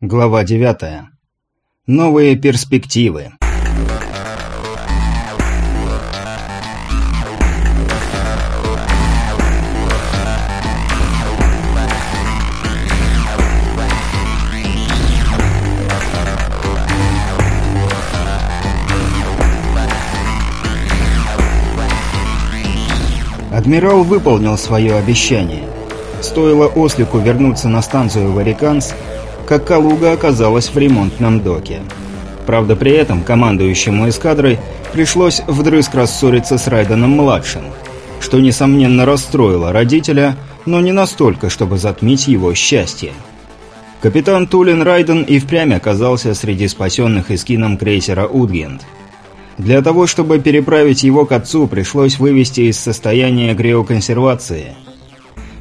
Глава 9. Новые перспективы. Адмирал выполнил свое обещание. Стоило Ослику вернуться на станцию Вариканс, как Калуга оказалась в ремонтном доке. Правда, при этом командующему эскадрой пришлось вдрызг рассориться с Райденом-младшим, что, несомненно, расстроило родителя, но не настолько, чтобы затмить его счастье. Капитан Тулин Райден и впрямь оказался среди спасенных эскином крейсера «Удгент». Для того, чтобы переправить его к отцу, пришлось вывести из состояния криоконсервации.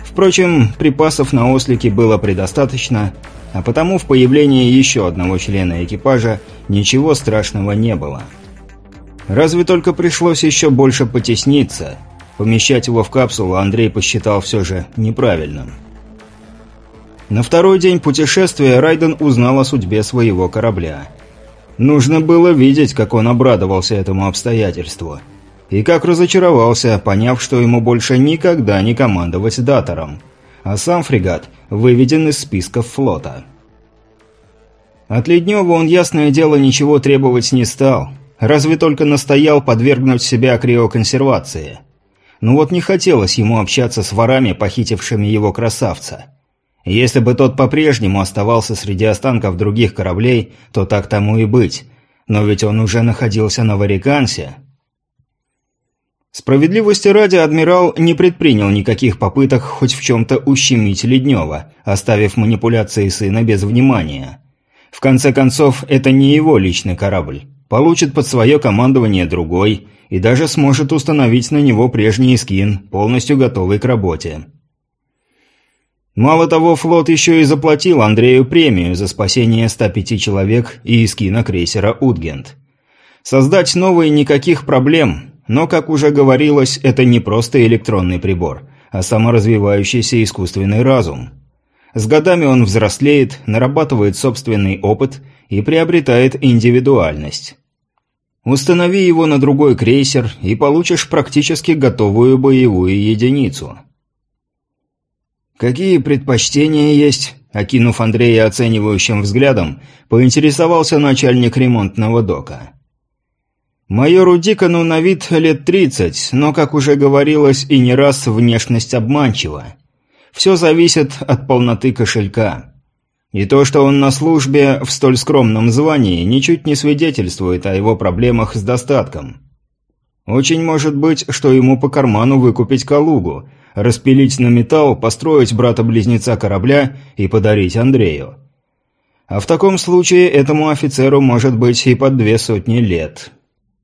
Впрочем, припасов на ослике было предостаточно, а потому в появлении еще одного члена экипажа ничего страшного не было. Разве только пришлось еще больше потесниться. Помещать его в капсулу Андрей посчитал все же неправильным. На второй день путешествия Райден узнал о судьбе своего корабля. Нужно было видеть, как он обрадовался этому обстоятельству. И как разочаровался, поняв, что ему больше никогда не командовать датором а сам фрегат выведен из списков флота. От Леднева он, ясное дело, ничего требовать не стал, разве только настоял подвергнуть себя криоконсервации. Но вот не хотелось ему общаться с ворами, похитившими его красавца. Если бы тот по-прежнему оставался среди останков других кораблей, то так тому и быть. Но ведь он уже находился на Варикансе, Справедливости ради, адмирал не предпринял никаких попыток хоть в чем-то ущемить Леднева, оставив манипуляции сына без внимания. В конце концов, это не его личный корабль. Получит под свое командование другой, и даже сможет установить на него прежний скин, полностью готовый к работе. Мало того, флот еще и заплатил Андрею премию за спасение 105 человек и эскина крейсера «Утгент». Создать новые никаких проблем, но, как уже говорилось, это не просто электронный прибор, а саморазвивающийся искусственный разум. С годами он взрослеет, нарабатывает собственный опыт и приобретает индивидуальность. Установи его на другой крейсер и получишь практически готовую боевую единицу. «Какие предпочтения есть?» – окинув Андрея оценивающим взглядом, поинтересовался начальник ремонтного дока. Майору Дикону на вид лет 30, но, как уже говорилось и не раз, внешность обманчива. Все зависит от полноты кошелька. И то, что он на службе в столь скромном звании, ничуть не свидетельствует о его проблемах с достатком. Очень может быть, что ему по карману выкупить Калугу, распилить на металл, построить брата-близнеца корабля и подарить Андрею. А в таком случае этому офицеру может быть и под две сотни лет.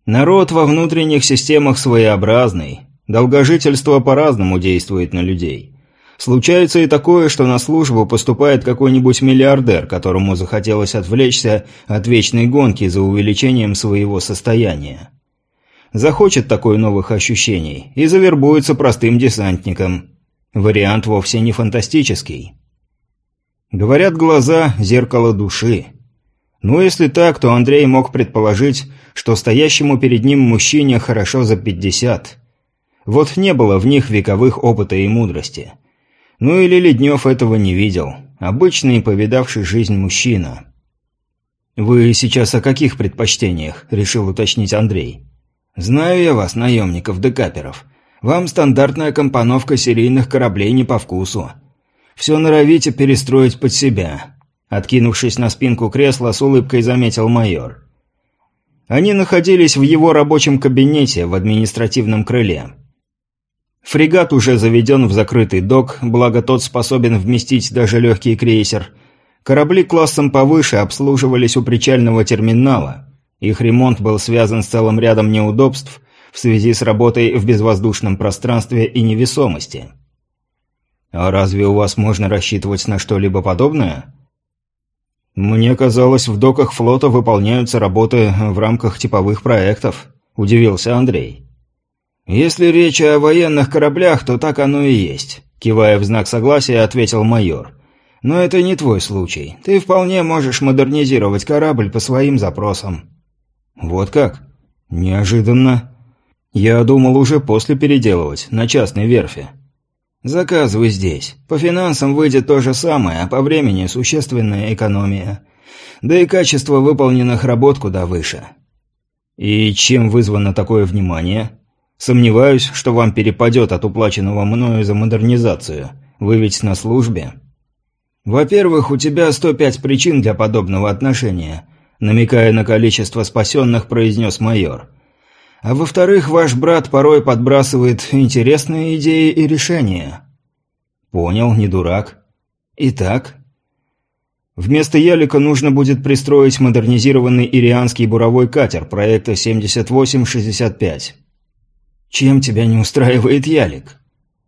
Народ во внутренних системах своеобразный. Долгожительство по-разному действует на людей. Случается и такое, что на службу поступает какой-нибудь миллиардер, которому захотелось отвлечься от вечной гонки за увеличением своего состояния. Захочет такой новых ощущений и завербуется простым десантником. Вариант вовсе не фантастический. Говорят, глаза – зеркало души. Ну, если так, то Андрей мог предположить, что стоящему перед ним мужчине хорошо за пятьдесят. Вот не было в них вековых опыта и мудрости. Ну или Леднев этого не видел. Обычный, повидавший жизнь мужчина. «Вы сейчас о каких предпочтениях?» – решил уточнить Андрей. «Знаю я вас, наемников декаперов. Вам стандартная компоновка серийных кораблей не по вкусу. Все норовите перестроить под себя». Откинувшись на спинку кресла, с улыбкой заметил майор. Они находились в его рабочем кабинете в административном крыле. Фрегат уже заведен в закрытый док, благо тот способен вместить даже легкий крейсер. Корабли классом повыше обслуживались у причального терминала. Их ремонт был связан с целым рядом неудобств в связи с работой в безвоздушном пространстве и невесомости. «А разве у вас можно рассчитывать на что-либо подобное?» «Мне казалось, в доках флота выполняются работы в рамках типовых проектов», – удивился Андрей. «Если речь о военных кораблях, то так оно и есть», – кивая в знак согласия, ответил майор. Но это не твой случай. Ты вполне можешь модернизировать корабль по своим запросам». «Вот как? Неожиданно. Я думал уже после переделывать, на частной верфи». «Заказывай здесь. По финансам выйдет то же самое, а по времени существенная экономия. Да и качество выполненных работ куда выше». «И чем вызвано такое внимание?» «Сомневаюсь, что вам перепадет от уплаченного мною за модернизацию. Вы ведь на службе?» «Во-первых, у тебя 105 причин для подобного отношения», намекая на количество спасенных, произнес майор. «А во-вторых, ваш брат порой подбрасывает интересные идеи и решения». «Понял, не дурак». «Итак?» Вместо ялика нужно будет пристроить модернизированный ирианский буровой катер проекта 7865. Чем тебя не устраивает ялик?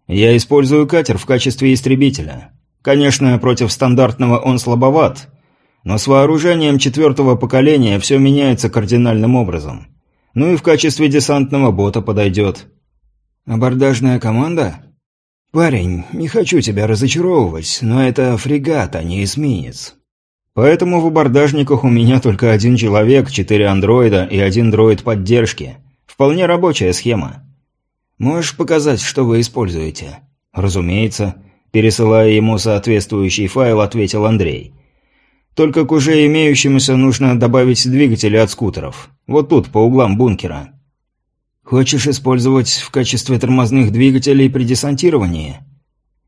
Я использую катер в качестве истребителя. Конечно, против стандартного он слабоват, но с вооружением четвертого поколения все меняется кардинальным образом. Ну и в качестве десантного бота подойдет. Абордажная команда? Парень, не хочу тебя разочаровывать, но это фрегат, а не эсминец. Поэтому в абордажниках у меня только один человек, четыре андроида и один дроид поддержки. Вполне рабочая схема. Можешь показать, что вы используете? Разумеется. Пересылая ему соответствующий файл, ответил Андрей. Только к уже имеющемуся нужно добавить двигатели от скутеров. Вот тут, по углам бункера. Хочешь использовать в качестве тормозных двигателей при десантировании?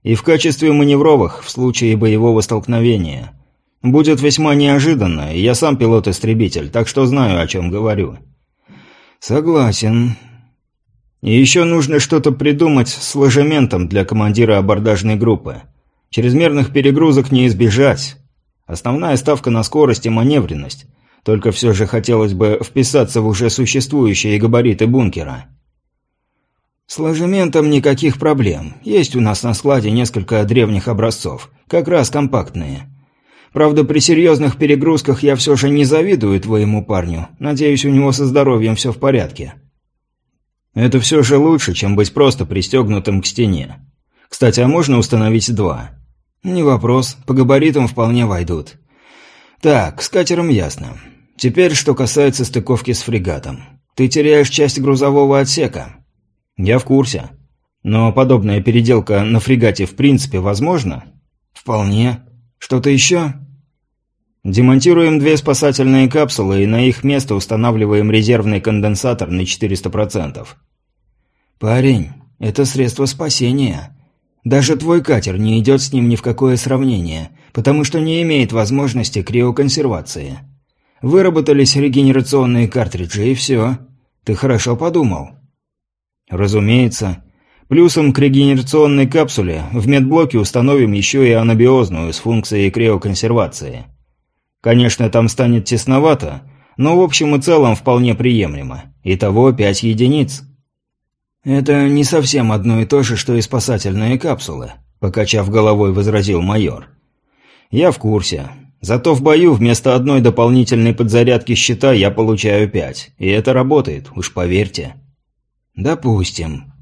И в качестве маневровых, в случае боевого столкновения. Будет весьма неожиданно, я сам пилот-истребитель, так что знаю, о чем говорю. Согласен. И еще нужно что-то придумать с ложементом для командира абордажной группы. Чрезмерных перегрузок не избежать. Основная ставка на скорость и маневренность. Только все же хотелось бы вписаться в уже существующие габариты бункера. С ложементом никаких проблем. Есть у нас на складе несколько древних образцов. Как раз компактные. Правда, при серьезных перегрузках я все же не завидую твоему парню. Надеюсь, у него со здоровьем все в порядке. Это все же лучше, чем быть просто пристегнутым к стене. Кстати, а можно установить два? Не вопрос, по габаритам вполне войдут. Так, с катером ясно. Теперь, что касается стыковки с фрегатом. Ты теряешь часть грузового отсека. Я в курсе. Но подобная переделка на фрегате в принципе возможна? Вполне. Что-то еще? Демонтируем две спасательные капсулы и на их место устанавливаем резервный конденсатор на 400%. «Парень, это средство спасения. Даже твой катер не идет с ним ни в какое сравнение, потому что не имеет возможности криоконсервации. Выработались регенерационные картриджи и все. Ты хорошо подумал». «Разумеется. Плюсом к регенерационной капсуле в медблоке установим еще и анабиозную с функцией криоконсервации. Конечно, там станет тесновато, но в общем и целом вполне приемлемо. Итого пять единиц». «Это не совсем одно и то же, что и спасательные капсулы», – покачав головой, возразил майор. «Я в курсе. Зато в бою вместо одной дополнительной подзарядки щита я получаю пять. И это работает, уж поверьте». «Допустим.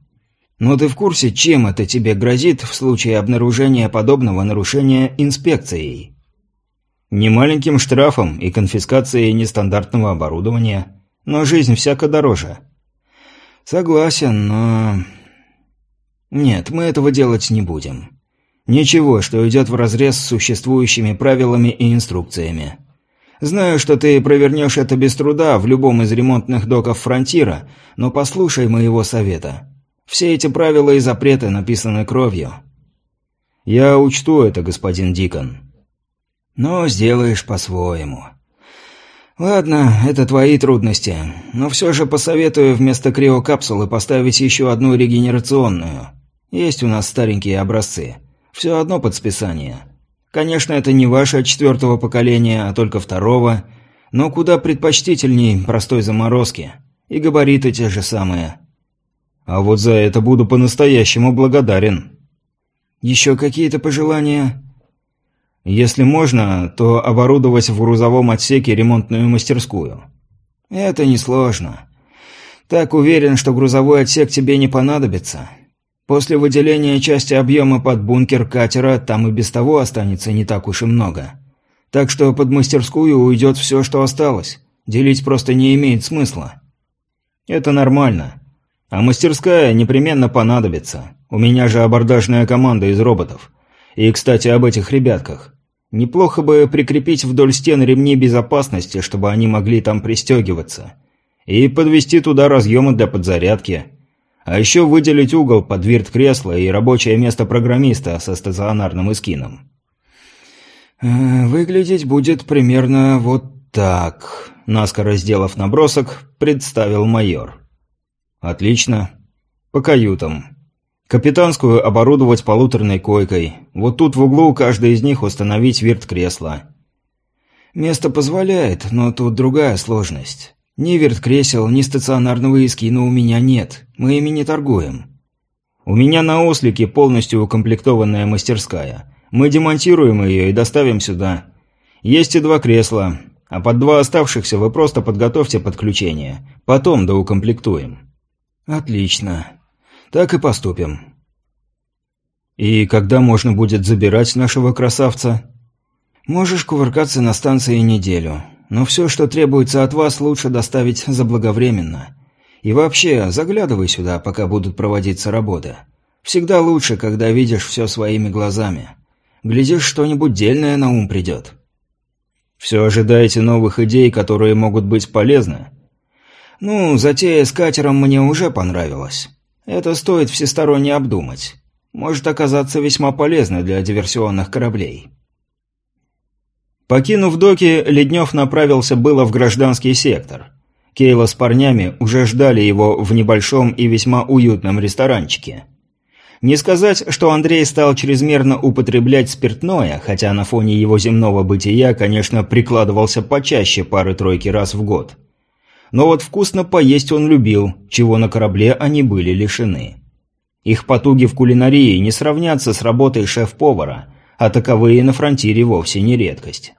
Но ты в курсе, чем это тебе грозит в случае обнаружения подобного нарушения инспекцией?» «Немаленьким штрафом и конфискацией нестандартного оборудования. Но жизнь всяко дороже». «Согласен, но...» «Нет, мы этого делать не будем. Ничего, что идет вразрез с существующими правилами и инструкциями. Знаю, что ты провернешь это без труда в любом из ремонтных доков «Фронтира», но послушай моего совета. Все эти правила и запреты написаны кровью». «Я учту это, господин Дикон». «Но сделаешь по-своему. «Ладно, это твои трудности, но все же посоветую вместо криокапсулы поставить еще одну регенерационную. Есть у нас старенькие образцы. Все одно под списание. Конечно, это не ваше четвертого поколения, а только второго, но куда предпочтительней простой заморозки. И габариты те же самые». «А вот за это буду по-настоящему благодарен». «Еще какие-то пожелания?» Если можно, то оборудовать в грузовом отсеке ремонтную мастерскую. Это несложно. Так уверен, что грузовой отсек тебе не понадобится. После выделения части объема под бункер катера там и без того останется не так уж и много. Так что под мастерскую уйдет все, что осталось. Делить просто не имеет смысла. Это нормально. А мастерская непременно понадобится. У меня же абордажная команда из роботов. И, кстати, об этих ребятках. Неплохо бы прикрепить вдоль стен ремни безопасности, чтобы они могли там пристегиваться. И подвести туда разъемы для подзарядки. А еще выделить угол под вирт кресла и рабочее место программиста со стационарным эскином. Э, «Выглядеть будет примерно вот так», — наскоро сделав набросок, представил майор. «Отлично. По каютам. Капитанскую оборудовать полуторной койкой. Вот тут в углу каждый из них установить вирт-кресло». «Место позволяет, но тут другая сложность. Ни вирт-кресел, ни стационарного эскина у меня нет. Мы ими не торгуем». «У меня на ослике полностью укомплектованная мастерская». Мы демонтируем ее и доставим сюда. Есть и два кресла, а под два оставшихся вы просто подготовьте подключение. Потом доукомплектуем». «Отлично. Так и поступим». «И когда можно будет забирать нашего красавца?» «Можешь кувыркаться на станции неделю, но все, что требуется от вас, лучше доставить заблаговременно. И вообще, заглядывай сюда, пока будут проводиться работы. Всегда лучше, когда видишь все своими глазами». Глядишь, что-нибудь дельное на ум придет. Все ожидаете новых идей, которые могут быть полезны? Ну, затея с катером мне уже понравилась. Это стоит всесторонне обдумать. Может оказаться весьма полезно для диверсионных кораблей. Покинув доки, Леднев направился было в гражданский сектор. Кейла с парнями уже ждали его в небольшом и весьма уютном ресторанчике. Не сказать, что Андрей стал чрезмерно употреблять спиртное, хотя на фоне его земного бытия, конечно, прикладывался почаще пары-тройки раз в год. Но вот вкусно поесть он любил, чего на корабле они были лишены. Их потуги в кулинарии не сравнятся с работой шеф-повара, а таковые на фронтире вовсе не редкость.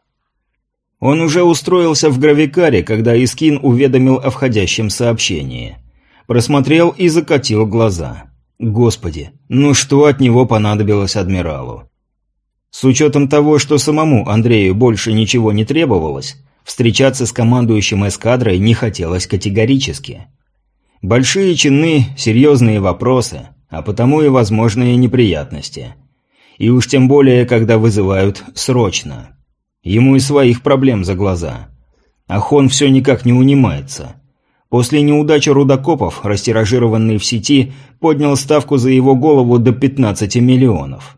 Он уже устроился в гравикаре, когда Искин уведомил о входящем сообщении. Просмотрел и закатил глаза. Господи, ну что от него понадобилось адмиралу? С учетом того, что самому Андрею больше ничего не требовалось, встречаться с командующим эскадрой не хотелось категорически. Большие чины, серьезные вопросы, а потому и возможные неприятности. И уж тем более, когда вызывают срочно. Ему и своих проблем за глаза. Ахон все никак не унимается. После неудачи рудокопов, растиражированный в сети, поднял ставку за его голову до 15 миллионов.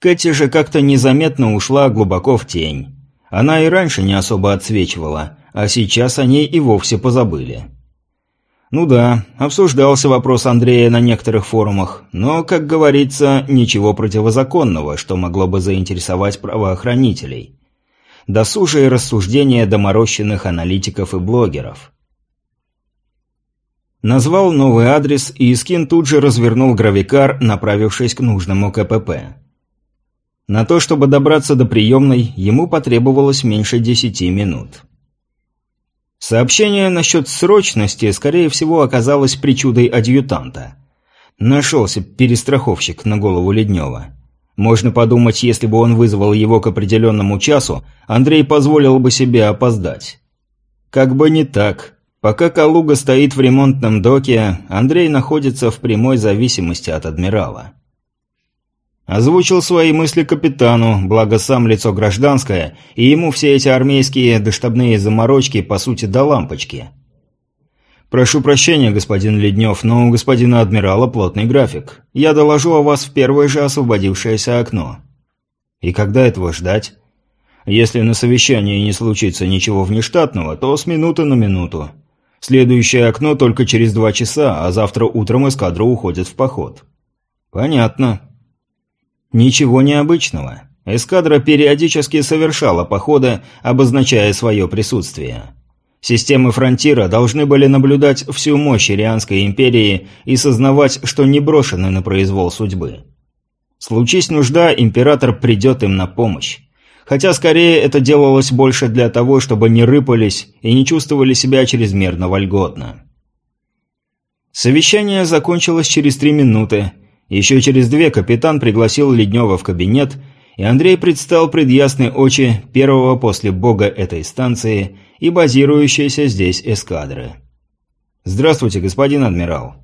Кэти же как-то незаметно ушла глубоко в тень. Она и раньше не особо отсвечивала, а сейчас о ней и вовсе позабыли. Ну да, обсуждался вопрос Андрея на некоторых форумах, но, как говорится, ничего противозаконного, что могло бы заинтересовать правоохранителей. Досужие рассуждения доморощенных аналитиков и блогеров – Назвал новый адрес, и Искин тут же развернул гравикар, направившись к нужному КПП. На то, чтобы добраться до приемной, ему потребовалось меньше десяти минут. Сообщение насчет срочности, скорее всего, оказалось причудой адъютанта. Нашелся перестраховщик на голову Леднева. Можно подумать, если бы он вызвал его к определенному часу, Андрей позволил бы себе опоздать. Как бы не так. Пока «Калуга» стоит в ремонтном доке, Андрей находится в прямой зависимости от адмирала. Озвучил свои мысли капитану, благо сам лицо гражданское, и ему все эти армейские доштабные заморочки по сути до лампочки. «Прошу прощения, господин Леднев, но у господина адмирала плотный график. Я доложу о вас в первое же освободившееся окно». «И когда этого ждать?» «Если на совещании не случится ничего внештатного, то с минуты на минуту. Следующее окно только через два часа, а завтра утром эскадра уходит в поход. Понятно. Ничего необычного. Эскадра периодически совершала походы, обозначая свое присутствие. Системы фронтира должны были наблюдать всю мощь Ирианской империи и сознавать, что не брошены на произвол судьбы. Случись нужда, император придет им на помощь хотя скорее это делалось больше для того, чтобы не рыпались и не чувствовали себя чрезмерно вольготно. Совещание закончилось через три минуты, Еще через две капитан пригласил Леднева в кабинет, и Андрей предстал пред ясной очи первого после бога этой станции и базирующейся здесь эскадры. «Здравствуйте, господин адмирал».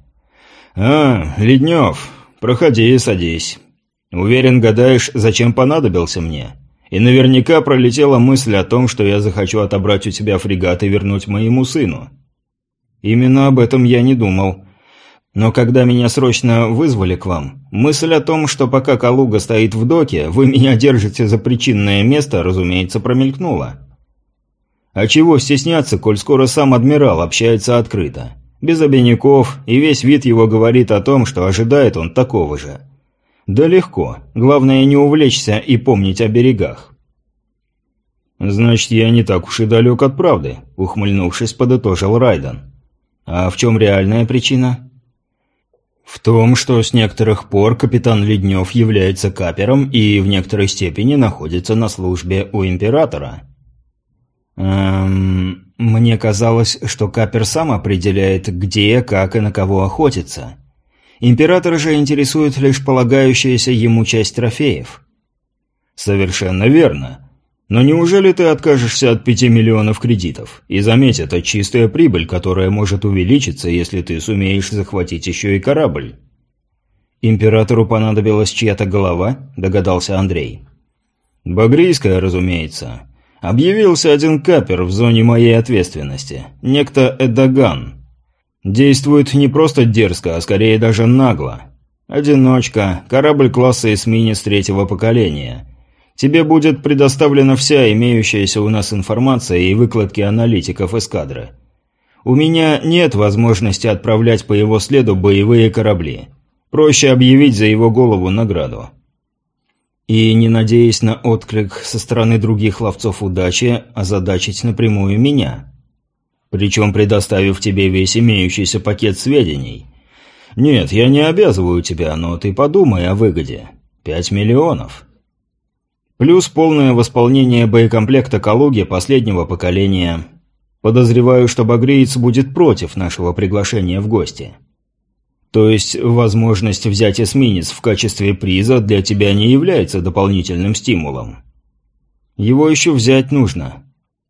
«А, Леднев, проходи и садись. Уверен, гадаешь, зачем понадобился мне?» И наверняка пролетела мысль о том, что я захочу отобрать у тебя фрегат и вернуть моему сыну. Именно об этом я не думал. Но когда меня срочно вызвали к вам, мысль о том, что пока Калуга стоит в доке, вы меня держите за причинное место, разумеется, промелькнула. А чего стесняться, коль скоро сам адмирал общается открыто? Без обиняков, и весь вид его говорит о том, что ожидает он такого же. Да легко. Главное не увлечься и помнить о берегах. «Значит, я не так уж и далек от правды», — ухмыльнувшись, подытожил Райден. «А в чем реальная причина?» «В том, что с некоторых пор капитан Леднев является капером и в некоторой степени находится на службе у императора». «Эм... Мне казалось, что капер сам определяет, где, как и на кого охотиться. Императора же интересует лишь полагающаяся ему часть трофеев. Совершенно верно. Но неужели ты откажешься от пяти миллионов кредитов? И заметь, это чистая прибыль, которая может увеличиться, если ты сумеешь захватить еще и корабль. Императору понадобилась чья-то голова, догадался Андрей. Багрийская, разумеется. Объявился один капер в зоне моей ответственности. Некто Эдаган. Действует не просто дерзко, а скорее даже нагло. Одиночка, корабль класса эсминец третьего поколения. Тебе будет предоставлена вся имеющаяся у нас информация и выкладки аналитиков эскадры. У меня нет возможности отправлять по его следу боевые корабли. Проще объявить за его голову награду. И, не надеясь на отклик со стороны других ловцов удачи, озадачить напрямую меня – причем предоставив тебе весь имеющийся пакет сведений. Нет, я не обязываю тебя, но ты подумай о выгоде. Пять миллионов. Плюс полное восполнение боекомплекта «Калуги» последнего поколения. Подозреваю, что багриец будет против нашего приглашения в гости. То есть, возможность взять эсминец в качестве приза для тебя не является дополнительным стимулом. Его еще взять нужно.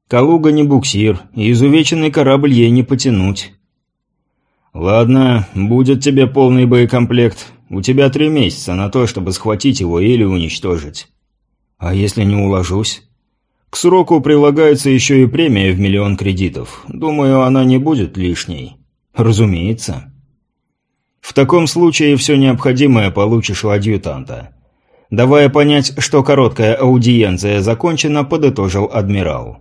Калуга не буксир, и изувеченный корабль ей не потянуть. «Ладно, будет тебе полный боекомплект. У тебя три месяца на то, чтобы схватить его или уничтожить. А если не уложусь?» «К сроку прилагается еще и премия в миллион кредитов. Думаю, она не будет лишней». «Разумеется». «В таком случае все необходимое получишь у адъютанта». Давая понять, что короткая аудиенция закончена, подытожил адмирал.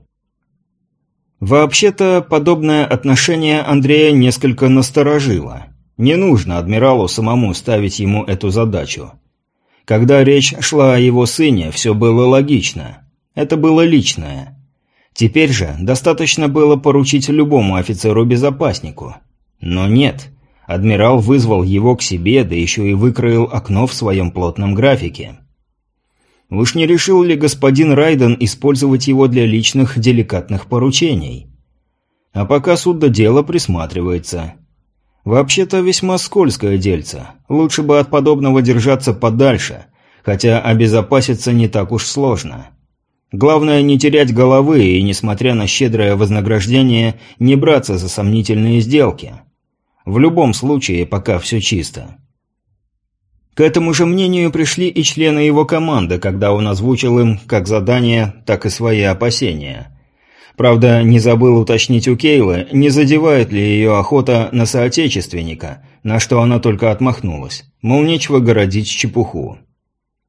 Вообще-то, подобное отношение Андрея несколько насторожило. Не нужно адмиралу самому ставить ему эту задачу. Когда речь шла о его сыне, все было логично. Это было личное. Теперь же достаточно было поручить любому офицеру-безопаснику. Но нет. Адмирал вызвал его к себе, да еще и выкроил окно в своем плотном графике. Уж не решил ли господин Райден использовать его для личных деликатных поручений? А пока суд до дела присматривается. Вообще-то весьма скользкое дельце. Лучше бы от подобного держаться подальше, хотя обезопаситься не так уж сложно. Главное не терять головы и, несмотря на щедрое вознаграждение, не браться за сомнительные сделки. В любом случае, пока все чисто. К этому же мнению пришли и члены его команды, когда он озвучил им как задание, так и свои опасения. Правда, не забыл уточнить у Кейлы, не задевает ли ее охота на соотечественника, на что она только отмахнулась. Мол, нечего городить чепуху.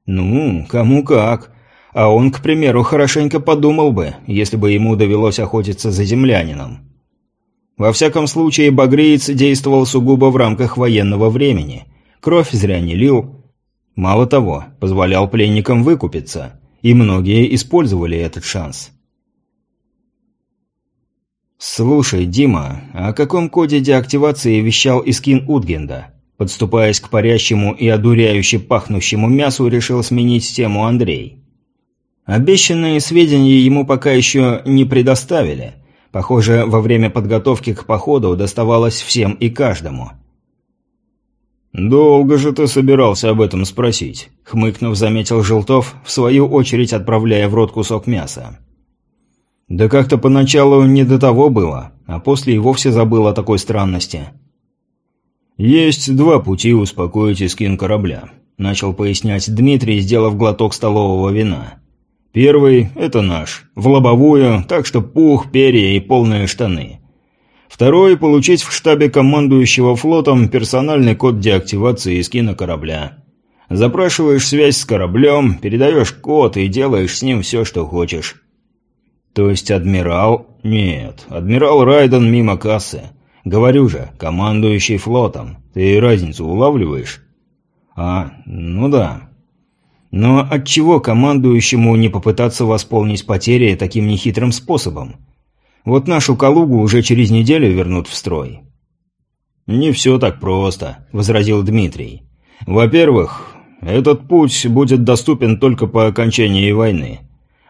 Ну, кому как. А он, к примеру, хорошенько подумал бы, если бы ему довелось охотиться за землянином. Во всяком случае, багриец действовал сугубо в рамках военного времени – кровь зря не лил. Мало того, позволял пленникам выкупиться, и многие использовали этот шанс. «Слушай, Дима, о каком коде деактивации вещал Искин Утгенда?» Подступаясь к парящему и одуряюще пахнущему мясу, решил сменить тему Андрей. Обещанные сведения ему пока еще не предоставили. Похоже, во время подготовки к походу доставалось всем и каждому – «Долго же ты собирался об этом спросить», — хмыкнув, заметил Желтов, в свою очередь отправляя в рот кусок мяса. «Да как-то поначалу не до того было, а после и вовсе забыл о такой странности». «Есть два пути успокоить эскин корабля», — начал пояснять Дмитрий, сделав глоток столового вина. «Первый — это наш, в лобовую, так что пух, перья и полные штаны. Второй – получить в штабе командующего флотом персональный код деактивации скина корабля. Запрашиваешь связь с кораблем, передаешь код и делаешь с ним все, что хочешь. То есть адмирал? Нет, адмирал Райден мимо кассы. Говорю же, командующий флотом. Ты разницу улавливаешь? А, ну да. Но от чего командующему не попытаться восполнить потери таким нехитрым способом? Вот нашу Калугу уже через неделю вернут в строй». «Не все так просто», – возразил Дмитрий. «Во-первых, этот путь будет доступен только по окончании войны.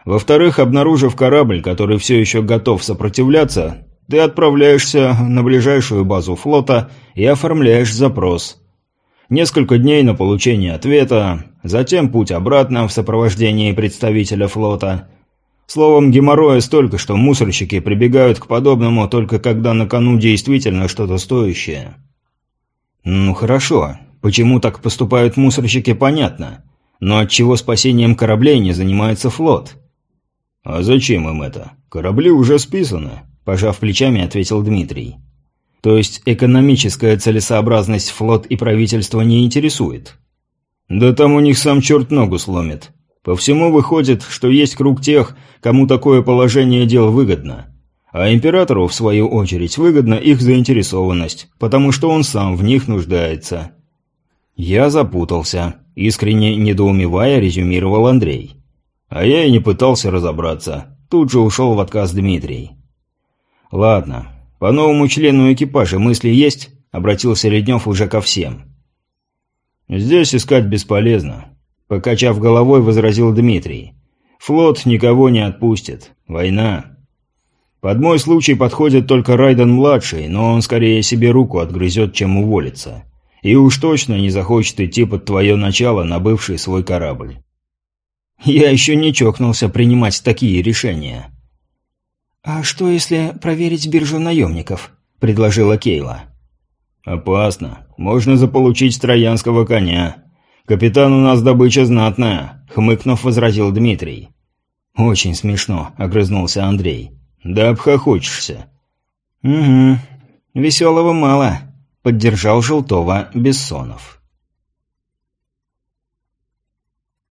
Во-вторых, обнаружив корабль, который все еще готов сопротивляться, ты отправляешься на ближайшую базу флота и оформляешь запрос. Несколько дней на получение ответа, затем путь обратно в сопровождении представителя флота – Словом, геморроя столько, что мусорщики прибегают к подобному только когда на кону действительно что-то стоящее. Ну хорошо, почему так поступают мусорщики, понятно. Но отчего спасением кораблей не занимается флот? А зачем им это? Корабли уже списаны, пожав плечами, ответил Дмитрий. То есть экономическая целесообразность флот и правительство не интересует? Да там у них сам черт ногу сломит. По всему выходит, что есть круг тех, кому такое положение дел выгодно. А императору, в свою очередь, выгодна их заинтересованность, потому что он сам в них нуждается. Я запутался, искренне недоумевая, резюмировал Андрей. А я и не пытался разобраться. Тут же ушел в отказ Дмитрий. «Ладно. По новому члену экипажа мысли есть?» – обратился Леднев уже ко всем. «Здесь искать бесполезно. Покачав головой, возразил Дмитрий. «Флот никого не отпустит. Война. Под мой случай подходит только Райден-младший, но он скорее себе руку отгрызет, чем уволится. И уж точно не захочет идти под твое начало на бывший свой корабль». «Я еще не чокнулся принимать такие решения». «А что, если проверить биржу наемников?» – предложила Кейла. «Опасно. Можно заполучить троянского коня. «Капитан, у нас добыча знатная», — хмыкнув, возразил Дмитрий. «Очень смешно», — огрызнулся Андрей. «Да обхохочешься». «Угу. Веселого мало», — поддержал Желтого Бессонов.